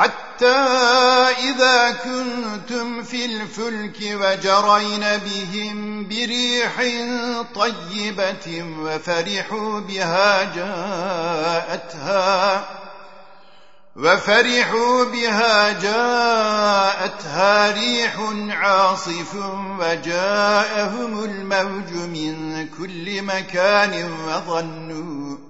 حتى إذا كنتم في الفلك وجرين بهم بريح طيبة وفرحوا بها جاءتها وفرحوا بها جاءتها ريح عاصف وجاءهم الموج من كل مكان وظنوا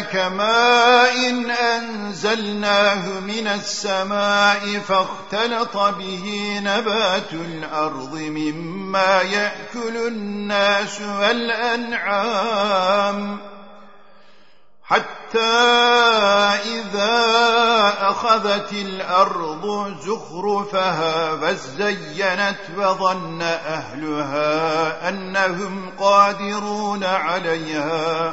كماء إن أنزلناه من السماء فاختلط به نبات الأرض مما يأكل الناس والأنعام. حتى إذا أخذت الأرض زخرفها وزينت وظن أهلها أنهم قادرون عليها.